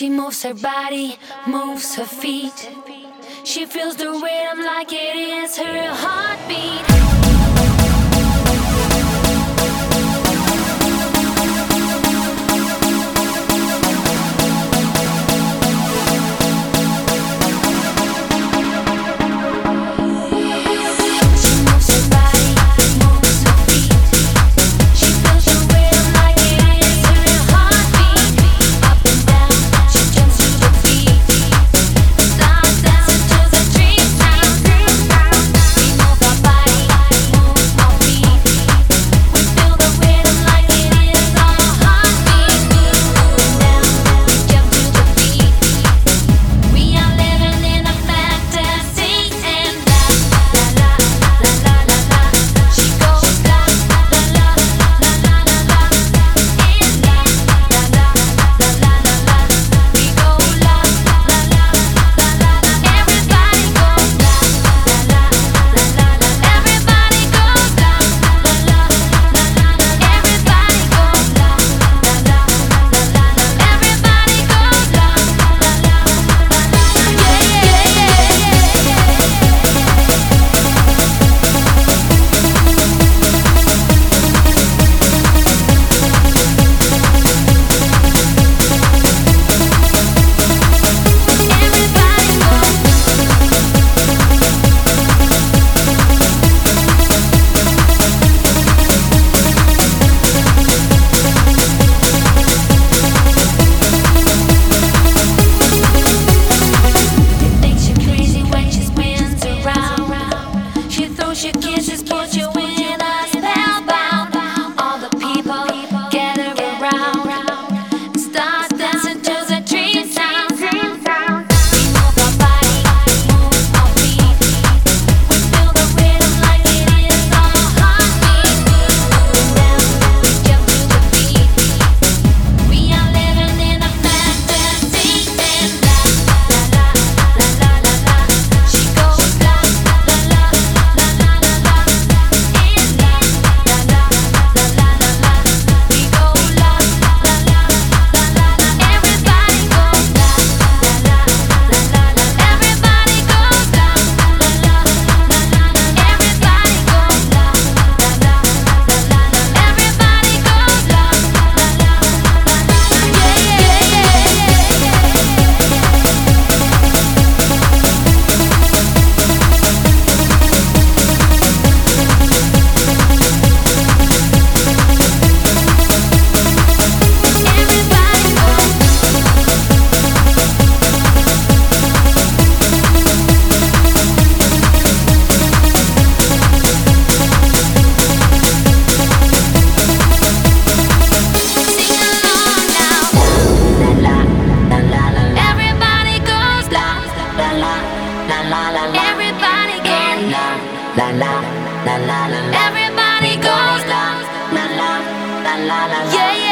She moves her body, moves her feet. She feels the rhythm like it is her heart. la la la la la. Everybody goes la la la la la. Yeah yeah.